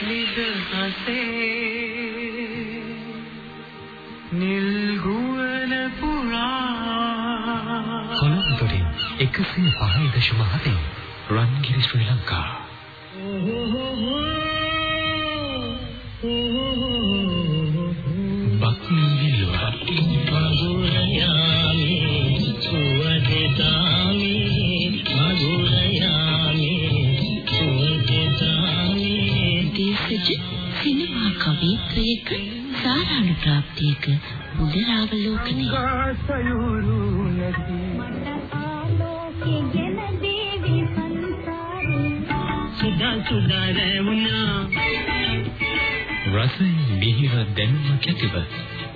නිදහසේ නිල් ගුවන පුරා කොළඹ 105.7 රන්ගිරි ශ්‍රී ලංකා. නැති සුදා සුදා රැවුනා රසයි මිහිර දැනුම කැතිව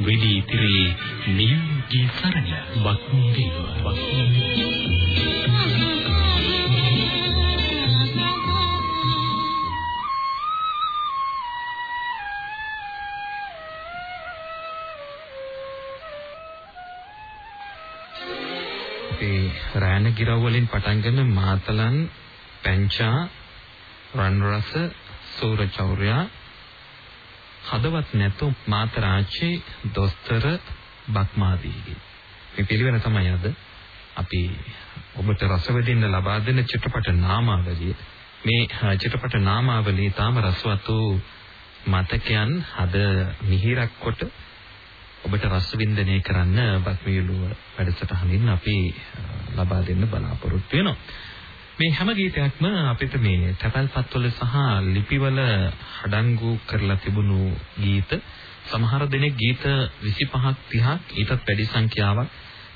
විදී තිරේ නියුගේ සරණ බක්මී විල්වා බක්මී රාණ ගිරව් වලින් පටන්ගෙන මාතලන් පැංචා රන්රස සූරචෞර්යා හදවත් නැතු මාතරාචි දොස්තර බක්මාදීගේ. මේ පිළිවෙල තමයි අද අපි ඔබට රස විඳින්න ලබා දෙන චිත්‍රපට නාමාවලිය. මේ අ, චිත්‍රපට නාමාවලිය තාම රසවත් වූ මතකයන් හද මිහිරක් කොට ඔබට රස වින්දනය කරන්න බක්මියලුව වැඩසටහනින් අපි අ, ලබා දෙන්න බලාපොරොත්තු වෙනවා. මේ හැම ගීතයක්ම අපිට මේ තැපැල්පත්වල සහ ලිපිවල හඩංගු කරලා තිබුණු ගීත සමහර දෙනෙක් ගීත 25ක් 30ක් ඊටත් වැඩි සංඛ්‍යාවක්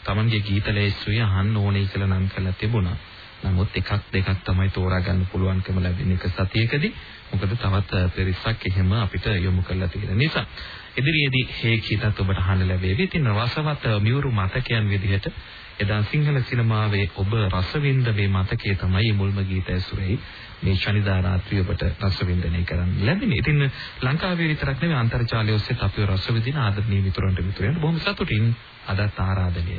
Tamanගේ ගීත ලැයිස්තුවේ අහන්න ඕනේ කියලා නම් කරලා තිබුණා. නමුත් එකක් දෙකක් තමයි තෝරා ගන්න පුළුවන්කම ලැබෙන එක සතියකදී. මොකද තවත් පෙරිසක් එහෙම අපිට යොමු කරලා තියෙන නිසා. ඉදිරියේදී මේ ගීතත් ඔබට අහන්න ලැබෙවි. ඉතින් රසවත් මියුරු මතකයන් විදිහට එදා සිංහල සිනමාවේ ඔබ රසවින්ද මේ මතකයේ තමයි මුල්ම ගීත ඇසුරේ මේ ශනිදා රාත්‍රිය ඔබට රසවින්දනය කරන්න ලැබෙන්නේ. ඉතින් ලංකාවේ විතරක් නෙවෙයි අන්තර්ජාලය ඔස්සේ අපිව රසවිඳින ආදරණීය මිතුරන්ට මිතුරයන්ට බොහොම සතුටින් අදත් ආරාධනය.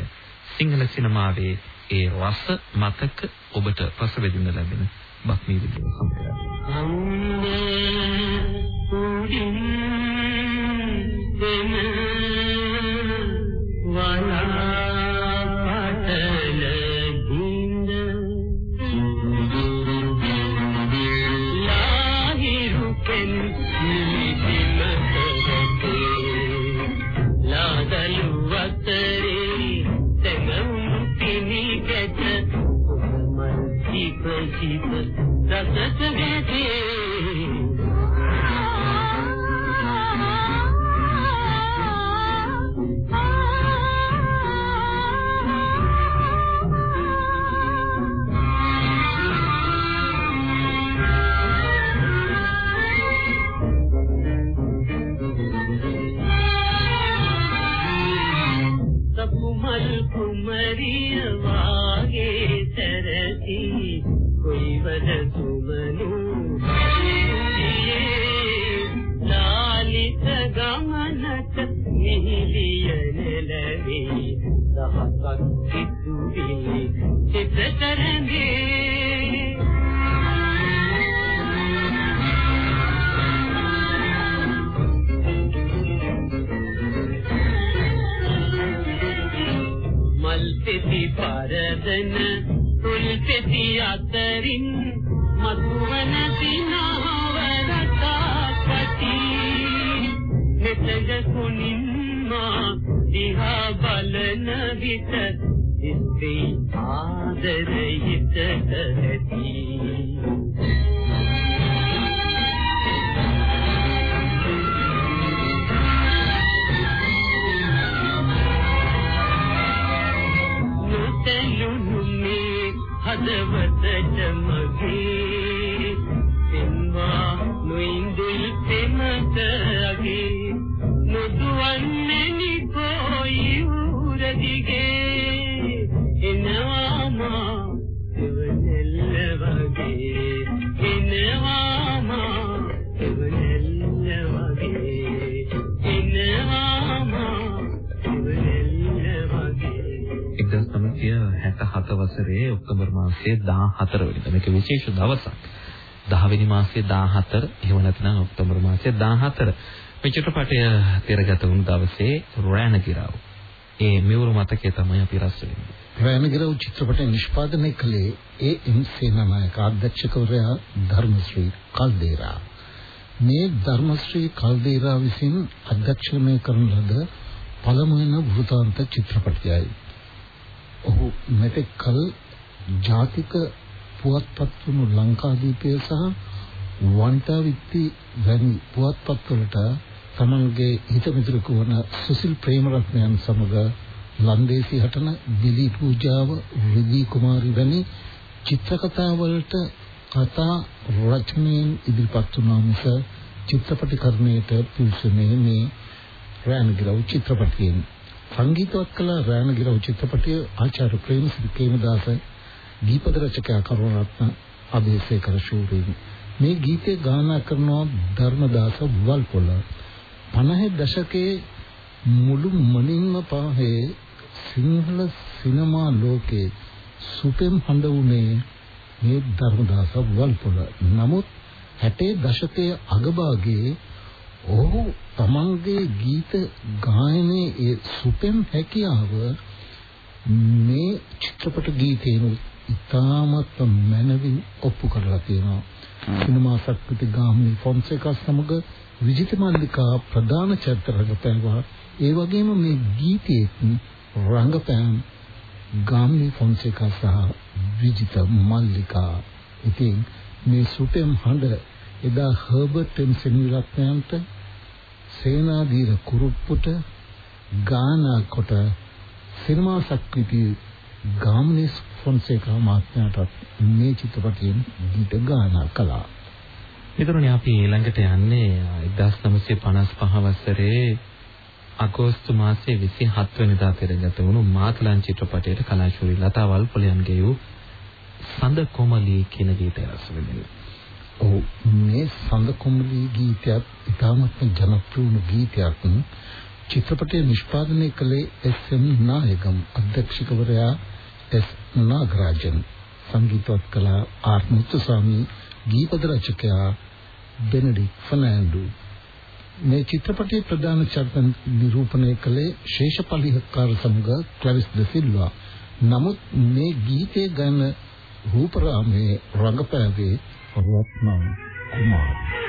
සිංහල සිනමාවේ ඒ රස මතක ඔබට රසවිඳින්න ලැබෙන බක්මී විදිය සම්පූර්ණ. රසත මතුවන සිනාවරතාපටි මෙතග කුනින්මා දිහා බලන විට ඉස්සේ ආදරයිත ඇති නොතැලුණු වසරේ ඔක්තෝබර් මාසයේ 14 වෙනිදා මේක විශේෂ දවසක්. 10 වෙනි මාසයේ 14 එහෙම නැත්නම් ඔක්තෝබර් මාසයේ 14 මේ චිත්‍රපටය තිරගත වුණු දවසේ රෑනගිරාව. ඒ මෙවුරු මතකයේ තමයි අපි රස වෙන්නේ. රෑනගිරව චිත්‍රපටය නිෂ්පාදනය කළේ ඒ එම් සේනානායක අධ්‍යක්ෂකවරයා ධර්මශ්‍රී කල්දේරා. මේ ධර්මශ්‍රී කල්දේරා විසින් අධ්‍යක්ෂණය කරන ලද පළමුවෙන වෘතාන්ත චිත්‍රපටයයි. ඔහු මෙතෙක් කල ජාතික පුවත්පත් වුණු ලංකාදීපය සහ වන්ටාවිත්ති වැනි පුවත්පත්වලට තමන්ගේ හිතමිතුරෙකු වන සුසිල් ප්‍රේමරත්නයන් සමග ලන්දේසි හටන දිලි පූජාව රිදී කුමාරි වැනි චිත්‍රකතාවලට කතා රචනයෙන් ඉදිරිපත් වුණා මිස චිත්‍රපටීකරණයට පිවිසුනේ මේ රාණගිරව් චිත්‍රපටයෙන්. සංගීතවත් කළ රාණගිරව් චිත්‍රපටයේ ආචාර්ය ප්‍රේමසිරි කේමදාස දීපද රචකයා කරුණාරත්න අබේසේකර ශූරින්. මේ ගීතය ගායනා කරනවා ධර්මදාස වල්පොල. 50 දශකයේ මුළු මනින්ම පහේ සිංහල සිනමා ලෝකේ සුපෙම් හඬ වුණේ මේ ධර්මදාස වල්පොල. නමුත් 60 දශකයේ අගභාගයේ ඔහු තමන්ගේ ගීත ගායනයේ ඒ සුපෙම් හැකියාව මේ චිත්‍රපට ගීතේන ඉතාමත් මනවින් ඔප්පු කරලා තියෙනවා. සිනමා ශක්ති ගාමිණී ෆොන්සේකා සමග විජිත මල්ලිකා ප්‍රධාන චරිත රඟපෑවා. ඒ වගේම මේ ගීතයේ රංගපෑම් ගාමිණී ෆොන්සේකා සහ විජිත මල්ලිකා. ඉතින් මේ සුපෙම් හඬ එදා හර්බර්ට් එම් සෙනවිරත්නයන්ට සේනාධීර කුරුප්පුට ගානා කොට සිනමා ශක්ති ගාමිණී ෆොන්සේකා මහත්මයාට මේ චිත්‍රපටයෙන් ගීත ගායනා කළා. ඊතරණේ අපි ඊළඟට යන්නේ 1955 වසරේ අගෝස්තු මාසයේ 27 වෙනිදා පෙරගත වුණු මාතලන් චිත්‍රපටයේ කලාශූරී ලතා වල්පොලයන්ගේ වූ සඳ කොමලී කියන ගීතය රස විඳිනවා. ඔව් මේ සඳ කොමලී ගීතයත් ඉතාමත් ජනප්‍රිය වුණු ගීතයක්. චිත්‍රපටය නිෂ්පාදනය කළේ එස්.එම්. නායකම් අධ්‍යක්ෂකවරයා එස්. නාගරාජන් සංගීතවත් කළ ආර් මුත්තුසාමි ගීපද රචකයා බෙනඩික් ෆර්නෑන්ඩෝ මේ චිත්‍රපටයේ ප්‍රධාන චරිත නිරූපණය කළේ ශේෂපලිහකාර සමග ක්ලරිස් ද සිල්වා නමුත් මේ ගීතයේ ගාන රූපරාමේ රංගපෑවේ රත්නම් කුමාර්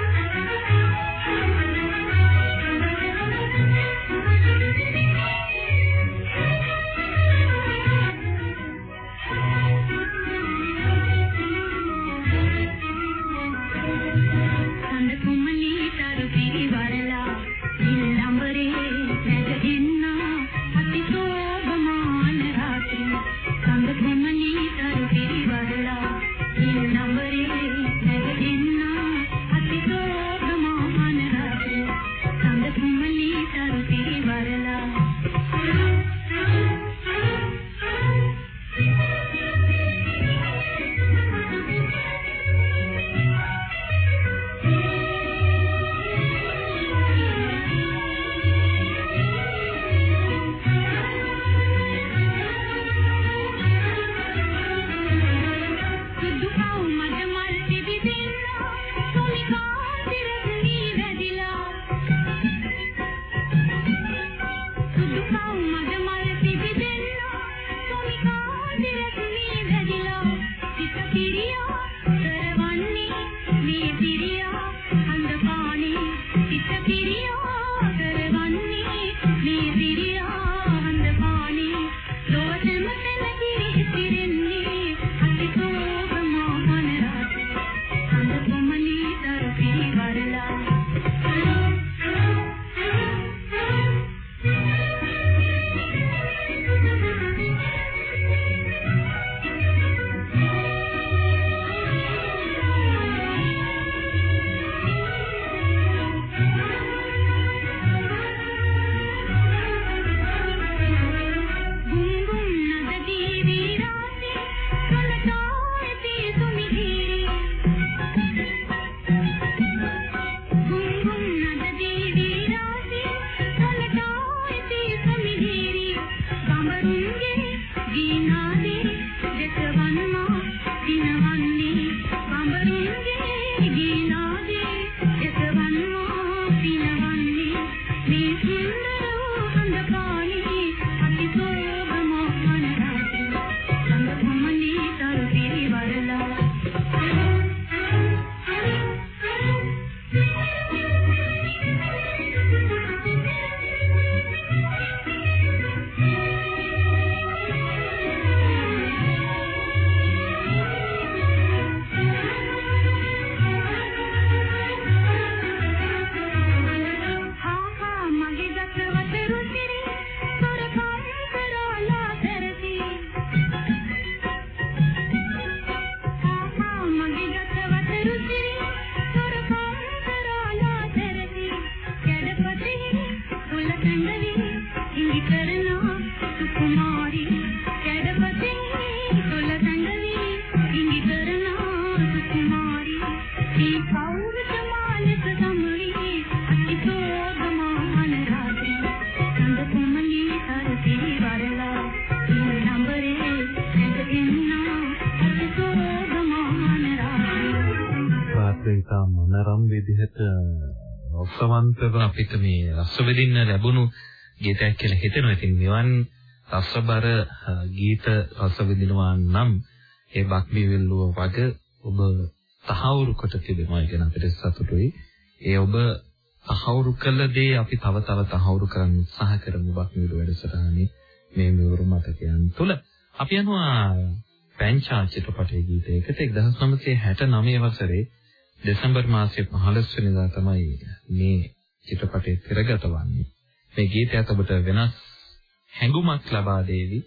රසවන්තව අපිට මේ රස විඳින්න ලැබුණු ගීතයක් කියලා හිතෙනවා. ඉතින් මෙවන් රසබර ගීත රස විඳිනවා නම් ඒ බක්මී වෙල්ලුව වග ඔබ තහවුරු කොට තිබෙනවා කියන අපිට සතුටුයි. ඒ ඔබ තහවුරු කළ දේ අපි තව තව තහවුරු කරන්න උත්සාහ කරමු බක්මී වෙල්ලුව වැඩසටහනේ මේ මෙවරු මතකයන් තුල. අපි යනවා පැංචා චිත්‍රපටයේ ගීතයකට 1969 වසරේ දෙසැම්බර් මාසයේ 15 වෙනිදා තමයි මේ චිත්‍රපටය තිරගත වන්නේ. මේ ගීතයත් ඔබට වෙනස් හැඟුමක් ලබා දෙවි.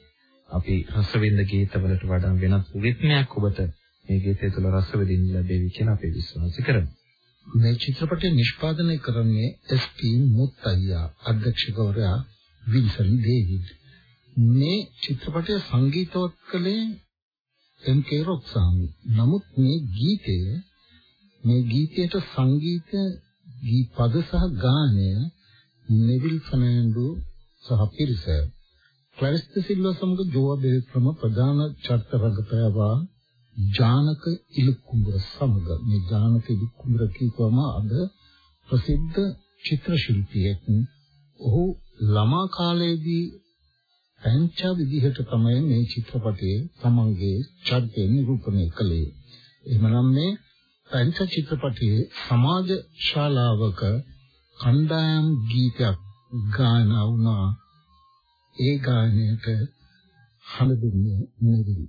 අපි රසවින්ද ගීතවලට වඩා වෙනස් රිද්මයක් ඔබට මේ ගීතය තුළ රස විඳින්න ලැබෙවි කියලා අපි විශ්වාස කරමු. මේ චිත්‍රපටය නිෂ්පාදනය කරන්නේ එස්.පී. මුත්තයියා අධ්‍යක්ෂකවරයා විල්සන් ඩේවිඩ්. මේ චිත්‍රපටය සංගීතවත් කළේ එම්.කේ රොක්සාමි. නමුත් මේ ගීතය මේ ගීතයට සංගීත ගී පද සහ ගායනය නෙවිල් ෆර්නෑන්ඩෝ සහ පිරිස. ක්ලැරිස් ද සිල්වා සමග ජෝවා බේක්‍රම ප්‍රධාන චරිත රඟපෑවා ජානක ඉලුකුඹුර සමග. මේ ජානක ඉලුකුඹුර කියවම අද ප්‍රසිද්ධ චිත්‍ර ශිල්පියෙක්. ඔහු ළමා කාලයේදී පැංචා විදිහට තමයි මේ චිත්‍රපටයේ තමන්ගේ චරිතය නිරූපණය කළේ. එහෙමනම් මේ පැංච චිත්‍රපටයේ සමාජ ශාලාවක කණ්ඩායම් ගීතයක් ගායනා වුණා. ඒ ගායනයට හඬ දුන්නේ නෙවිල්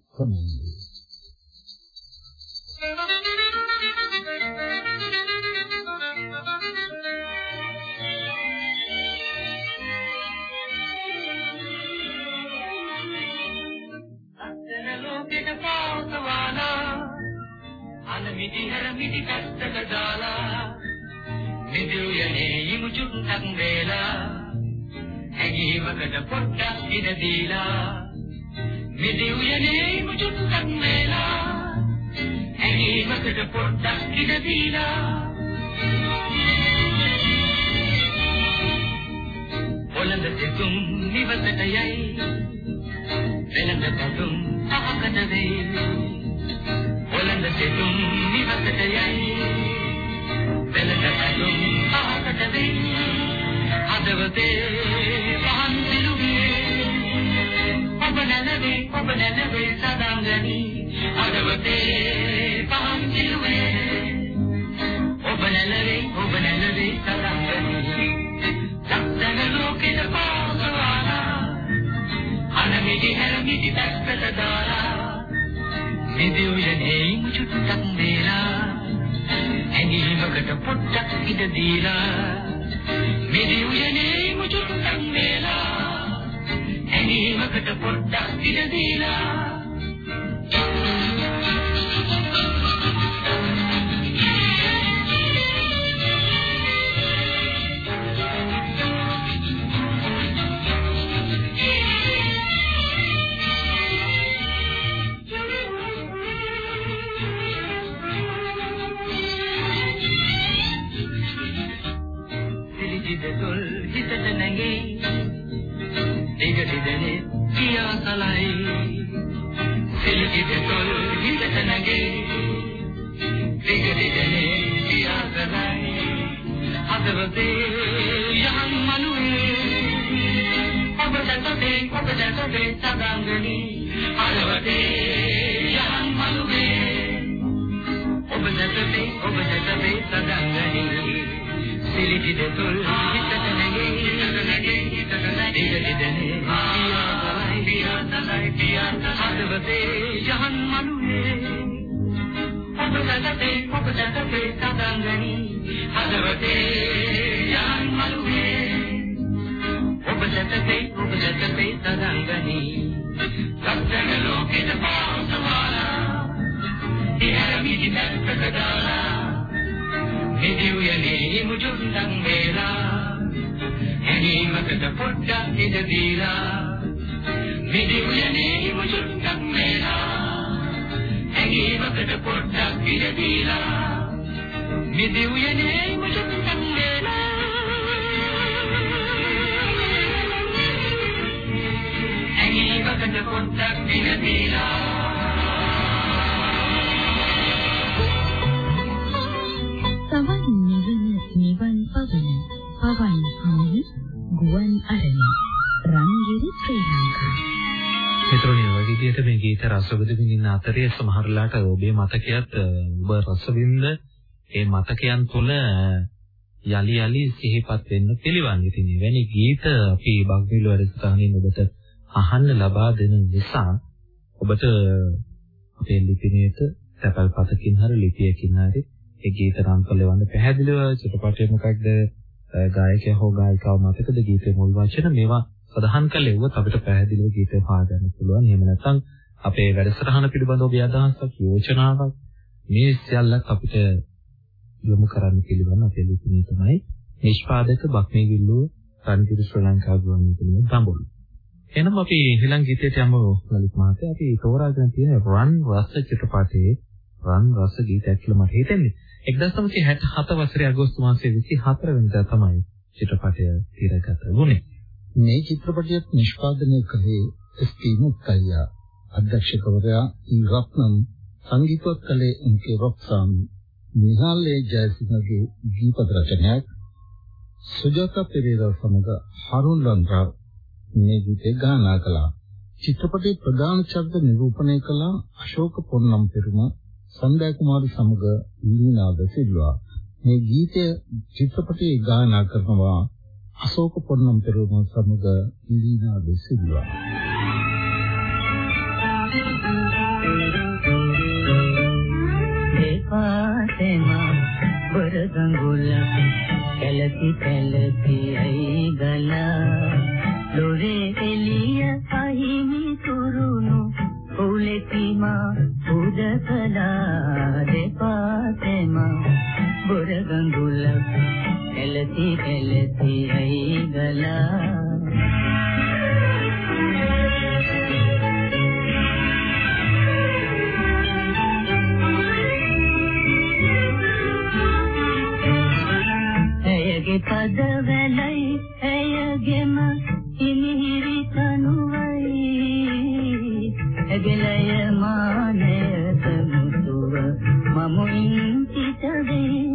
අන මිටි හැර මිටි කත්තක දාලා මිදුයනේ ඉමු චුට්ටක් වේලා ඇගීමකට පොට්ටක් ඉඩ දීලා මිදුයනේ ඉමු චුට්ටක් වේලා ඇගීමකට පොට්ටක් ඉඩ දීලා. ඔලඳ දෙතුම් නිවසට යයි වෙළඳ පැතුම් අහකට වෙයි. ඔලඳ දෙතුම් නිවසට යයි. වෙළඳ පැතුම් අහකට වෙයි හදවතේ පහන් සිලුවේ ඔබ නැලවේ ඔබ නැලවේ සදාංගනි. හදවතේ පහන් සිලුවේ ඔබ නැලවේ ඔබ නැලවේ සදාංගනි. සත්‍යන ලෝකෙට පාසවාලා. අනමිදි හැරමිදි දැක්කට දාලා මිදියුයනේ චුට්ටක් දේලා ඇඟිලිමකට පොට්ටක් ඉඩ දීලා. මිදියුයනේ චුට්ටක් දේලා ඇඟිලිමකට පොට්ටක් ඉඩ දීලා. සිලිජිද තොල් හිතට නැගේ දිගටිදනේ පියාසලයි සිලිජිද තොල් හිතට නැගේ දිගටිදනේ පියාසලයි හදවතේ යහන් මනුවේ ඔබ දැකේ ඔබ දැකේ සදාංගනි හදවතේ යහන් මනුවේ ඔබ දැකේ ඔබ දැකේ සදාංගනි සිලිජිද තොල් හිතට නැගේ හිතට නැගේ හිතට නැගේ දිගටිදනේ පියාසලයි පියාසලයි පියාසලයි හදවතේ යහන් මනුවේ ඔබ දැකේ ඔබ දැකේ සදාංගනි හදවතේ යහන් මනුවේ ඔබ දැකේ ඔබ දැකේ සදාංගනි සත්‍යන ලෝකෙට පාසවාලා ඉහළ මිදි දැක්කක දාලා මිදියුයනේ මුජුන්දන් වේලා. ඇනීමකට පොඩ්ඩක් ඉඩ දීලා. මිදියුයනේ මුජුන්දන් වේලා. ඇනීමකට පොඩ්ඩක් ඉඩ දීලා. මිදියුයනේ මුජුන්දන් වේලා. ඇනීමකට පොඩ්ඩක් ඉඩ දීලා. රසවිඳ විඳින අතරේ සමහරලාට ඔබේ මතකයත් අ, ඔබ රසවිඳ ඒ මතකයන් තුළ අ, යලි යලි සිහිපත් වෙන්න පිළිවන්. ඉතින් එවැනි ගීත අපි බග්විල වැඩසටහනින් ඔබට අහන්න ලබා දෙන නිසා ඔබට අපේ ලිපිණයට තැපැල් පතකින් හරි ලිපියකින් හරි ඒ ගීත නම් කළවන්න පැහැදිලිව චිත්‍රපටයේ මොකක්ද අ, ගායකයා හෝ ගායිකාව මතකද ගීතේ මුල් වචන මේවා සඳහන් කළෙව්වොත් අපිට පැහැදිලිව ගීතය හොයාගන්න පුළුවන්. එහෙම නැත්නම් අපේ වැඩසටහන පිළිබඳව ඔබේ අදහසක් යෝජනාවක් මේ සියල්ලක් අපිට යොමු කරන්න පිළිවන් අපේ ලිපිනේ තමයි නිෂ්පාදක බක්මී විල්ලුව රන්තිර ශ්‍රී ලංකා ගුවන්විදුලියේ දඹුල්ල. එහෙනම් අපි ඊළඟ ගීතයට යමු ලලිත් මහත්තයා. අපි තෝරාගෙන තියෙන රන් රස චිත්‍රපටයේ රන් රස ගීතයක් කියලා මට හිතෙන්නේ. 1967 වසරේ අගෝස්තු මාසයේ 24 වෙනිදා තමයි චිත්‍රපටය තිරගත වුණේ. මේ චිත්‍රපටයත් නිෂ්පාදනය කළේ එස්.පී. මුත්තයියා. අධ්‍යක්ෂකවරයා ඊ රත්නම් සංගීතවත් කළේ එම්.කේ රොක්සාන්. නිහාලේ ජයසිංහගේ දීපද රචනයක් සුජාතා පෙරේරා සමග හරුන් රන්රා මේ ගීතේ ගායනා කළා. චිත්‍රපටයේ ප්‍රධාන චරිත නිරූපණය කළ අශෝක පොන්නම් පෙරුම සන්දෑ කුමාරි සමග ලීනාද සිල්වා. මේ ගීතය චිත්‍රපටයේ ගායනා කරනවා අශෝක පොන්නම් පෙරුම සමග ලීනාද සිල්වා. දෙපාසෙම බරගඟුල කැලති කැලති ඇයි ගලා දොරේ එළිය අහිමි තුරුණු කුලෙතිමා උදකලා දෙපාසෙම බරගඟුල කැලති කැලති ඇයි ගලා ඇයගේ පද වැලයි ඇයගෙම ඉනිහිරි තනුවයි. ඇගලය මානයත මුතුව මම ඉන්තිතවේ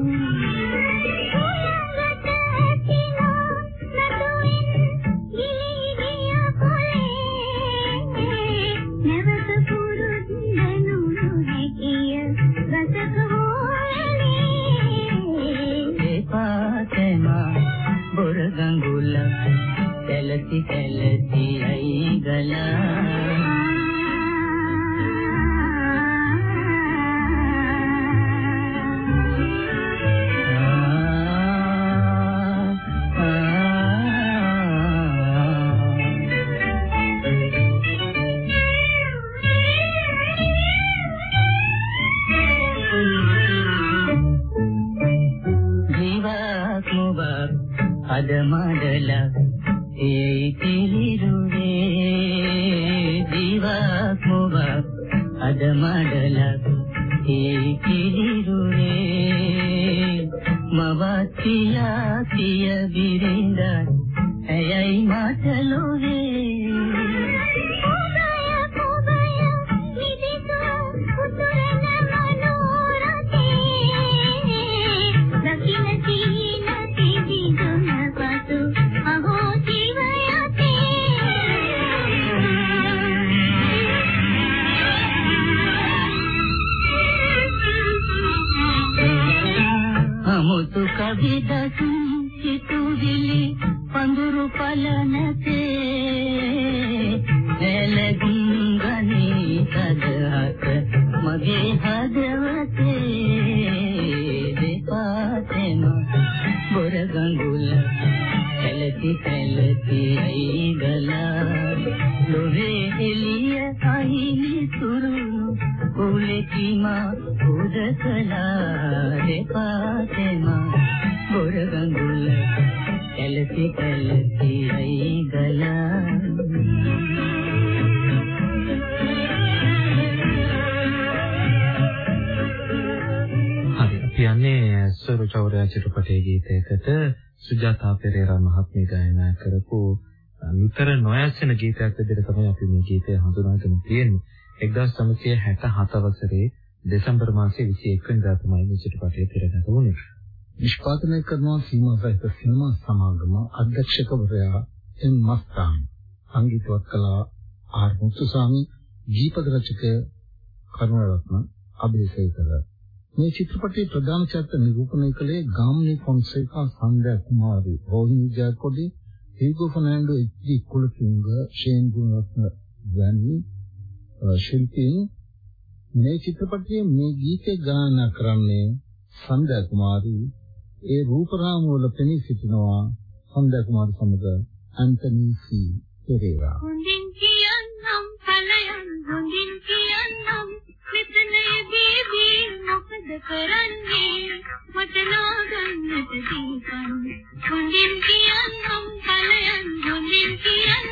අමුතු කවිදසුන් සිතුවිලි පඳුරු පලනතේ එලගින් ගනී සදහත මගේ හදවතේ. දෙපාතෙම බොරගඟුල කැලති කැලති ඇයි ගලා ලොවේ එළිය අහිමි තුරුණු කුලෙකිමා උදකලා දෙපාතෙම බොරගඟුල කැලති කැලති ඇයි ගලා හරි. අපි යන්නේ සරු චෞරයා චිත්‍රපටයේ ගීතයකට සුජාතා පෙරේරා මහත්මිය ගායනා කරපු අ, නිතර නොයැසෙන ගීතයක් විදිහට තමයි අපි මේ ගීතය හඳුනාගෙන තියෙන්නේ. 1967 වසරේ දෙසැම්බර් මාසයේ 21 වෙනිදා තමයි මේ චිත්‍රපටය තිරගත වුණේ. නිෂ්පාදනය කරනවා සීමා සහිත සිනමා සමාගම අධ්‍යක්ෂකවරයා එම් මස්තාන් සංගීතවත් කලා ආර් මුතුසාමි දීපද රචක කරුණාරත්න අබේසේකර මේ චිත්‍රපටයේ ප්‍රධාන චරිත නිරූපණය කළේ Gamini Fonseka Sandha Kumari Rohini Jayakody Hugo Fernando H D. Kulatunga Shane Gunaratne වැනි ශිල්පීන් මේ චිත්‍රපටයේ මේ ගීතය ගායනා කරන්නේ සන්දා කුමාරි. ඒ රූපරාම වල පෙනී සිටිනවා සන්දා කුමාරි සමග ඇන්තනි සී පෙරේරා. හොඳින් කියන්නම් ඵලයන් හොඳින් කියන්නම් මෙතනදීදී මොකද කරන්නේ? මට නාගන්නට දීපන්. හොඳින් කියන්නම් ඵලයන් හොඳින් කියන්නම්.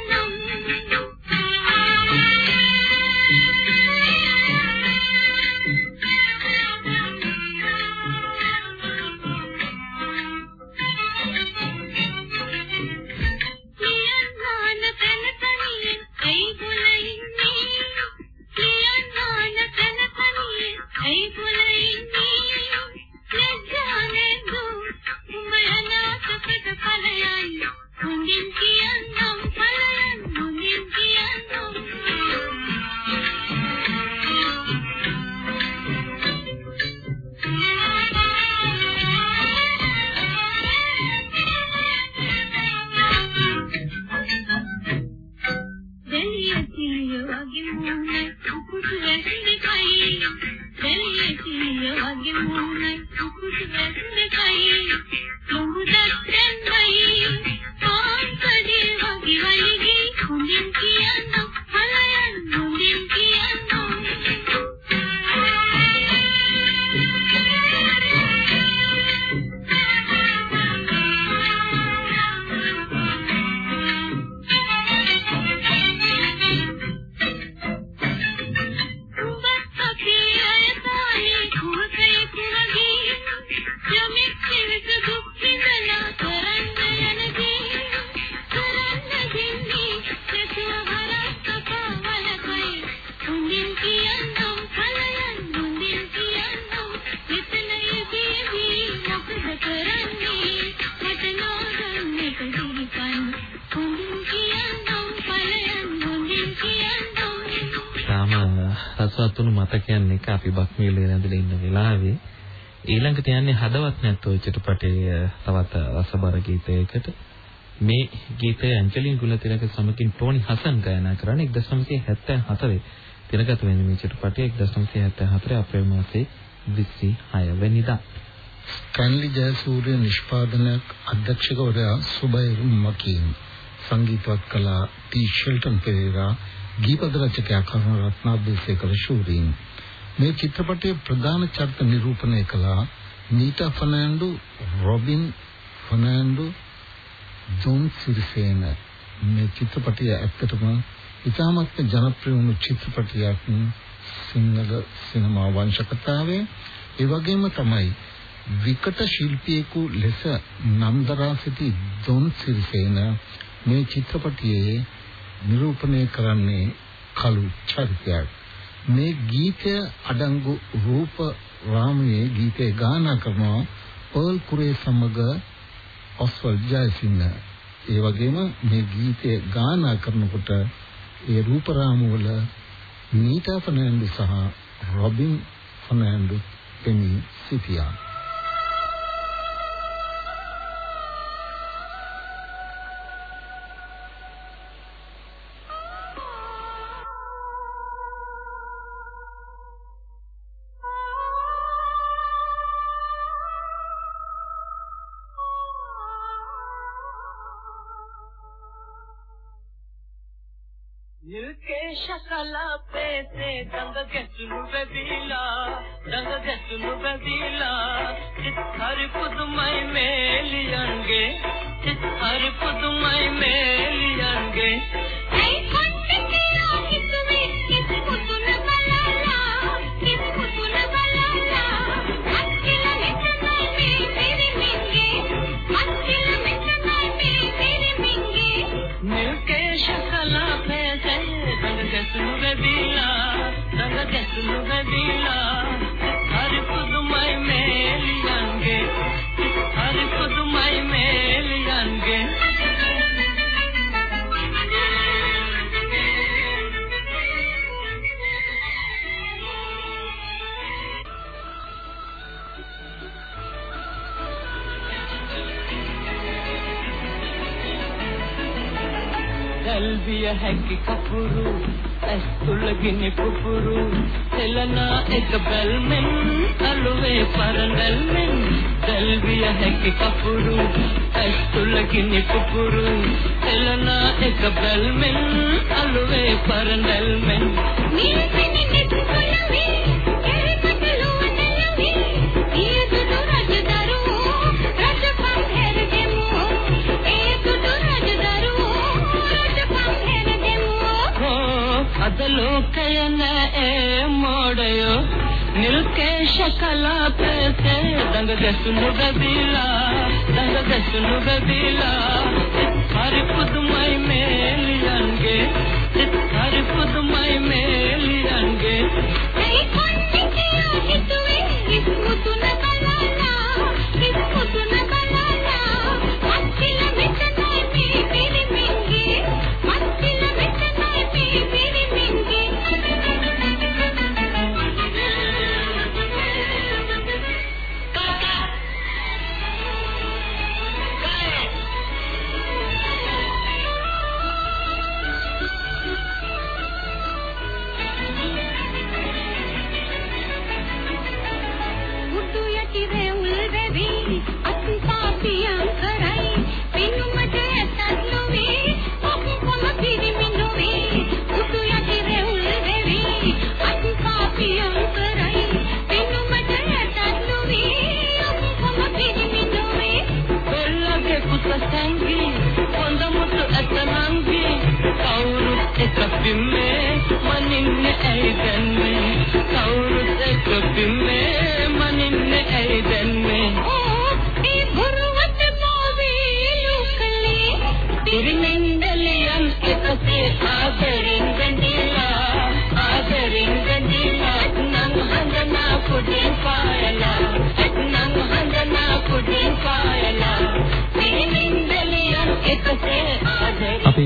දෙලියතිය වගේ මූණයි කුකුට වැසිනකයි ලොඟු ඊළඟට යන්නේ හදවත් නැත්තෝ චිත්‍රපටයේ තවත් රසබර ගීතයකට. මේ ගීතය අංජලින් ගුණතිලක සමගින් ටෝනි හසන් ගායනා කරන 1974 තිරගත වෙන මේ චිත්‍රපටය 1974 අප්‍රේල් මාසයේ 26 වෙනිදා. ස්ටැන්ලි ජයසූරිය නිෂ්පාදනයක් අධ්‍යක්ෂකවරයා සුබයිර් මකීන් සංගීතවත් කලා ටී ෂෙල්ටන් පෙරේරා ගීපද රචකයා කරුණාරත්න අබේසේකර ශූරීන්. මේ චිත්‍රපටයේ ප්‍රධාන චරිත නිරූපණය කළා නීතා ෆර්නෑන්ඩෝ රොබින් ෆර්නෑන්ඩෝ ජොන් සිරිසේන මේ චිත්‍රපටය ඇත්තටම ඉතාමත් ජනප්‍රිය වුණු චිත්‍රපටයක් සිංහල සිනමා වංශකතාවේ. ඒ වගේම තමයි විකට ශිල්පියෙකු ලෙස නම් දරා සිටි ජොන් සිරිසේන මේ චිත්‍රපටයේ නිරූපණය කරන්නේ කළු චරිතයක්. මේ ගීතය අඩංගු රූප රාමයේ ගීතය ගායනා කරනවා පර්ල් කුරේ සමග ඔස්වල් ජයසිංහ ඒ වගේම මේ ගීතය ගායනා කරනකොට ඒ රූප රාමවල නීතා ෆර්නෑන්ඩෝ සහ රොබින් ෆර්නෑන්ඩෝ පෙනී සිටියා. सकला पेसे दंग कबीला दंग कबीला हर कु मिले हर कु ඇතුළු නැදීලා හරි පුදුමයි මේ ලියන්ගේ හරි පුදුමයි මේ ලියන්ගේ දැල්විය හැකි කපුරු ඇස් තුල ගිනි පුපුරු එලන එක බැල්මෙන් අලුවේ පරඳල්මෙන් දැල්විය හැකි කපුරු ඇස් තුල ගිනි පුපුරු එලන එක බැල්මෙන් අලුවේ පරඳල්මෙන් නිල්පෙනි නෙත් අද ලෝකය නෑ මොඩයෝ නිල්කේශ කලාපයේ දඟ ගැසුණු බැබිලා දඟ ගැසුණු බැබිලා හරි පුදුමයි මේලියන්ගේ හරි පුදුමයි මේලියන්ගේ. ඒ කොන්නේ කියා හිතුවේ අපි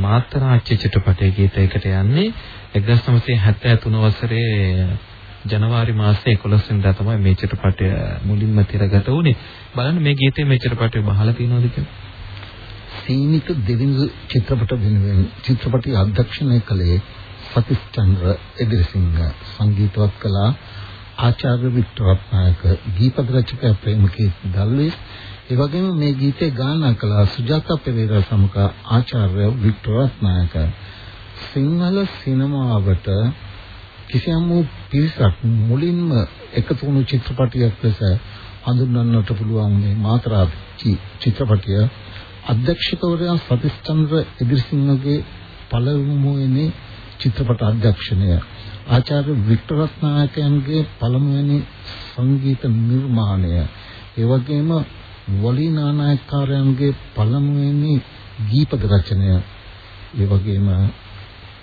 මාතරාච්චි චිත්‍රපටයේ ගීතයකට යන්නේ 1973 වසරේ ජනවාරි මාසයේ 11 වෙනිදා තමයි මේ චිත්‍රපටය මුලින්ම තිරගත වුණේ. බලන්න මේ ගීතය මේ චිත්‍රපටයේ බහලා තියෙනවද කියලා. සීමිත දෙවිඳු චිත්‍රපට වෙනුවෙන් චිත්‍රපටය අධ්‍යක්ෂණය කළේ සතිස් චන්ද්‍ර එදිරිසිංහ සංගීතවත් කළා ආචාර්ය වික්ටර් රත්නායක ගීත රචකයා ප්‍රේමකීර්ති දල්විස් ඒ වගේම මේ ගීතය ගායනා කළ සුජාතා පෙරේරා සමග ආචාර්ය වික්ටර් රත්නායක. සිංහල සිනමාවට කිසියම් වූ පිරිසක් මුලින්ම එකතු වුණු චිත්‍රපටයක් ලෙස හඳුන්වන්නට පුළුවන් මේ මාතරා චිත්‍රපටය. අධ්‍යක්ෂකවරයා සතිස්චන්ද්‍ර එදිරිසිංහගේ පළමුවෙනි චිත්‍රපට අධ්‍යක්ෂණය. ආචාර්ය වික්ටර් රත්නායකයන්ගේ පළමුවෙනි සංගීත නිර්මාණය. ඒ වගේම වලී නානායකකාරයන්ගේ පළමුවෙනි ගීපද රචනය. ඒ වගේම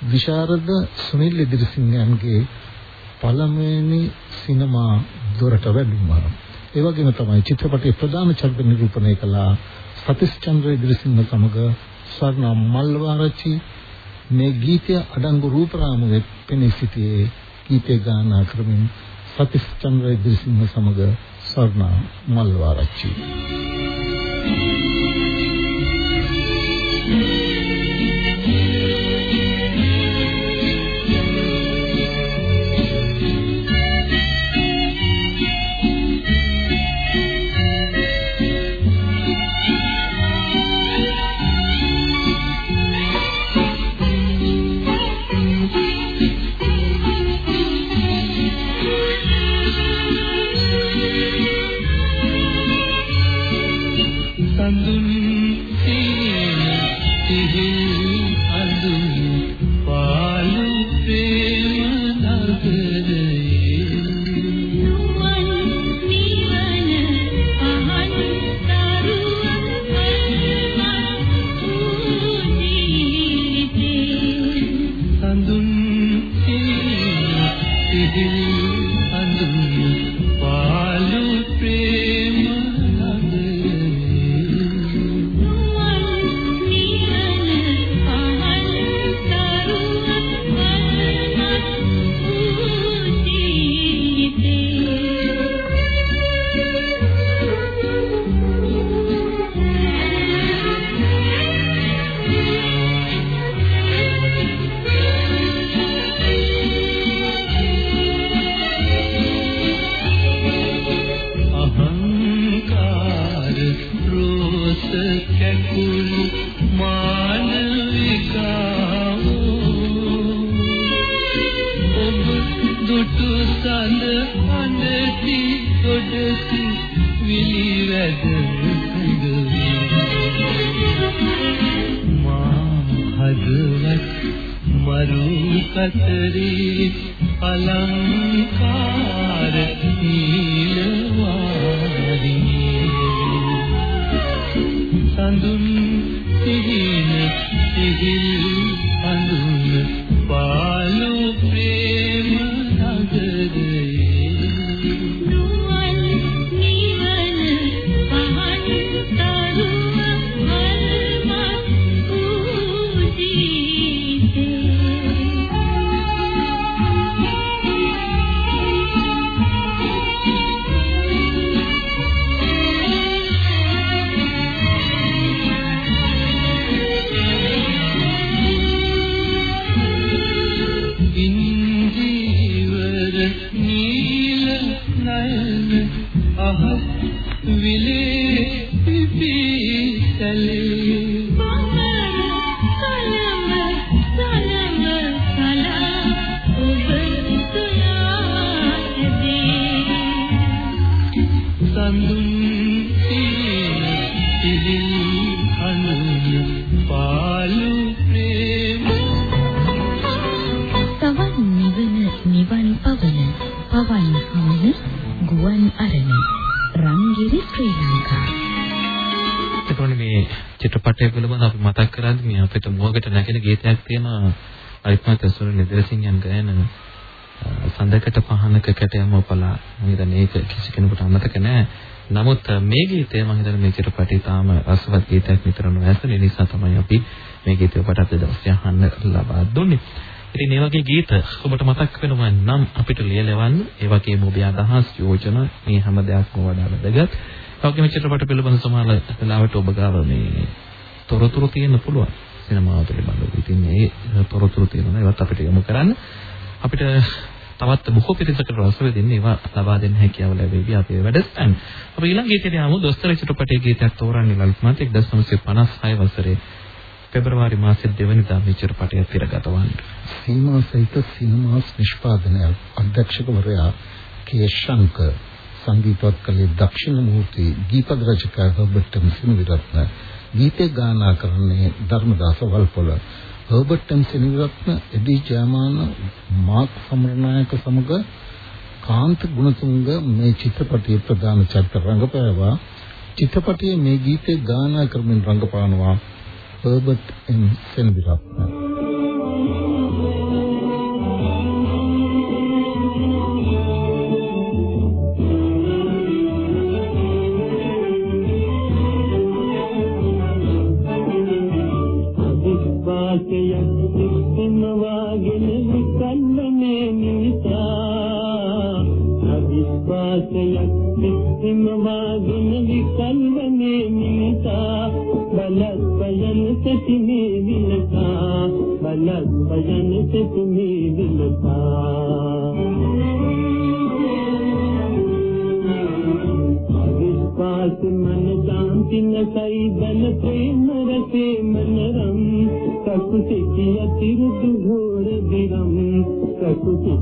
විශාරද සුනිල් ඉදිරිසිංහයන්ගේ පළමුවෙනි සිනමා දොරට වැඩිම ඒ වගේම තමයි චිත්‍රපටයේ ප්‍රධාන චරිත නිරූපණය කළ සතිස් චන්ද්‍ර ඉදිරිසිංහ සමග ස්වර්ණ මල්වාරචි. මේ ගීතය අඩංගු රූපරාමුවේ පෙනී සිටියේ. ගීතය ගායනා කරමින් සතිස් චන්ද්‍ර ඉදිරිසිංහ සමග ස්වර්ණ මල්වාරච්චි තියෙනවා අරිත්මත් සුර නිදර්ශනයන් ගායන සඳකට පහනක කැටයම ඔපලා මම හිතන්නේ ඒක කිසි කෙනෙකුට අමතක නැහැ. නමුත් මේ ගීතය මම හිතන්නේ මේ චිත්‍රපටයේ තාම රසවත් ගීතයක් විතරම ඇසෙන නිසා තමයි අපි මේ ගීතය ඔබට අද දවසේ අහන්න ලබා දුන්නේ. ඉතින් මේ වගේ ගීත ඔබට මතක් වෙනවා නම් අපිට ලියලවන්න. ඒ වගේම ඔබේ අදහස් යෝජනා මේ හැම දෙයක්ම වඩා වැදගත්. ඒ වගේම චිත්‍රපට පිළිබඳ සමාල වෙලාවට ඔබ ගාව මේ තොරතුරු තියෙන්න පුළුවන්. සිනමාව පිළිබඳව. ඉතින් මේ තොරතුරු තියෙනවා ඒවත් අපිට යොමු කරන්න. අපිට තවත් බොහෝ පිරිසකට රස වෙදින්න ඒවා ලබා දෙන්න හැකියාව ලැබෙවි අපේ වැඩසටහන. අපි ඊළඟ ගීතයට යමු දොස්තර චිත්‍රපටයේ ගීතයක් තෝරන්නේ ලලිත් මාත් 1956 වසරේ පෙබරවාරි මාසයේ දෙවනිදා මේ චිත්‍රපටය තිරගත වන්නේ. සීමා සහිත සිනමාස් නිෂ්පාදනය අධ්‍යක්ෂකවරයා කේ ශංකර් සංගීතවත් කලේ දක්ෂිණ මූර්ති ගීපද රචකයා හර්බර්ට් සිනවිරත්න ගීතේ ගායනා කරන්නේ Dharmadasa Walpola. Herbert Sinaviratne Eddie Jayamana Mark Samaranayake සමග කාන්ත ගුණතුංග මේ චිත්‍රපටයේ ප්‍රධාන චරිත රංගපෑවා. චිත්‍රපටයේ මේ ගීතේ ගායනා කරමින් රංගපානවා හර්බර්ට් එම් සෙනවිරත්න. විශ්වාසයක් සිත්නවාගෙන විකල්වනේ නිසා අවිශ්වාසයක් සිත්නවාගෙන විකල්වනේ නිසා බලපයන සතිමේ විලසා බලපයන සතිමේ විලසා विश्वास मन शांति न सही बन प्रेम रसे मन रम ककुति किया तिरुद घोर विरम ककुति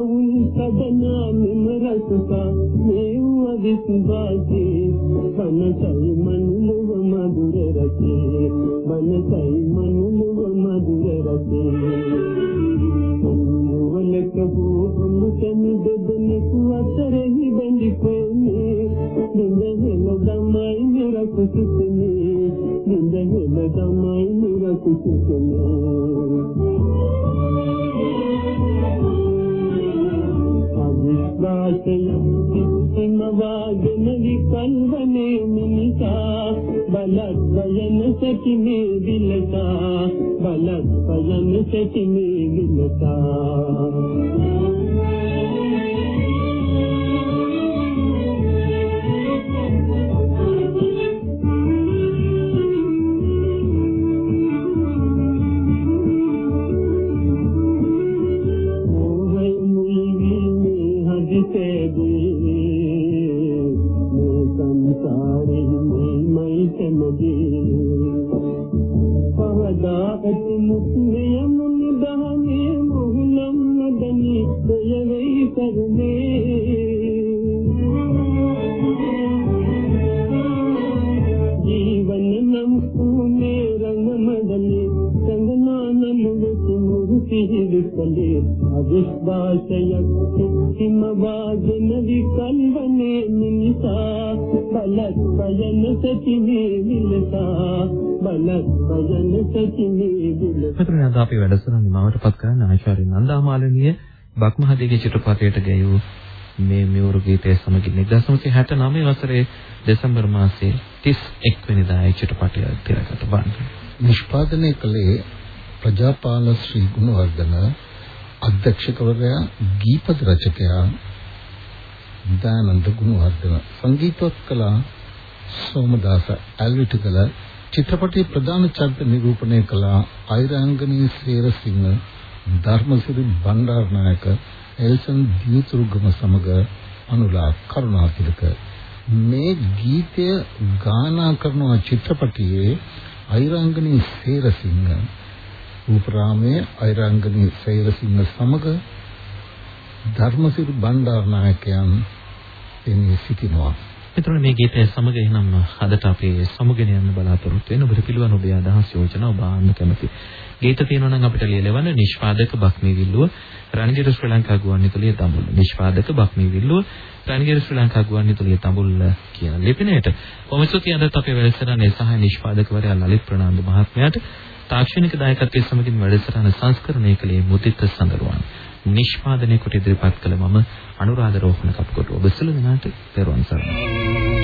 අවුල් සදනා මෙම රසක මේව විශ්වාසී මනසයි මනුලව මధుර රසේ. මනසයි මනුලව මధుර රසේ. වලක වූ මුතන් දෙදෙනෙකු අතරෙහි බැඳි ප්‍රේමේ නිඳහෙල තමයි නිරකු සිතනේ. නිඳහෙල තමයි නිරකු සිතනේ. සිතිම වාගෙන විකල්වනේ මිනිසා. බලත් වයන සැටි මේ විලසා. බලත් වයන සැටි මේ විලසා. වාසයක් හිම වාගෙන විකල් වනේ මිනිසා. බලත් පයන සතිමේ මිලසා. බලත් පයන සතිමේ මිලසා. පතරණ අපි වැඩසටහන නිමවටපත් කරන්න ආචාර්ය නන්දාමාලනීය බක්මහදේගේ චිත්‍රපටයට ගැයූ මේ මියුරු ගීතය සමගින් 1969 වසරේ දෙසැම්බර් මාසයේ 31 වෙනිදා ඒ චිත්‍රපටය තිරගත වන්නේ. නිෂ්පාදනය කළේ ප්‍රජාපාල ශ්‍රී ගුණවර්ධන අධ්‍යක්ෂකවරයා ගීපද රචකයා දානන්ද ගුණවර්ධන. සංගීතවත් කළා සෝමදාස ඇල්විටිකල චිත්‍රපටයේ ප්‍රධාන චරිත නිරූපණය කළ අයිරාංගනී සේරසිංහ ධර්මසිරි බණ්ඩාරනායක එල්සන් දීතුරුගම සමග අනුලා කරුණාතිලක. මේ ගීතය ගායනා කරන චිත්‍රපටයේ අයිරාංගනී සේරසිංහ රූපරාමයේ අයිරාංගනී සේරසිංහ සමග ධර්මසිරි බණ්ඩාරනායකයන් එන්නේ සිටිනවා මෙතන මේ ගීතය සමග එහෙනම් අදට අපි සමුගෙන යන්න බලාපොරොත්තු වෙන ඔබට පිළිවන් ඔබේ අදහස් යෝජනා ඔබ ආන්න කැමති. ගීත තියෙනවා නම් අපිට ලියලවන්න නිෂ්පාදක බක්මී විල්ලුව රණගිර ශ්‍රී ලංකා ගුවන්විදුලිය දඹුල්ල. නිෂ්පාදක බක්මී විල්ලුව රණගිර ශ්‍රී ලංකා ගුවන්විදුලිය දඹුල්ල කියන ලිපිනයට. කොහොමද අදත් අපේ වැඩසටහනේ සහාය නිෂ්පාදකවරයා ලලිත් ප්‍රනාන්දු මහත්මයාට තාක්ෂණික දායකත්වයේ සමගින් වැඩසටහන සංස්කරණය කළේ මුදිත සඳරුවන්. නිෂ්පාදනය කොට ඉදිරිපත් කළ මම අනුරාධ රෝහණ කප්කොට ඔබ සියලු දෙනාට පෙරවන් සරණයි.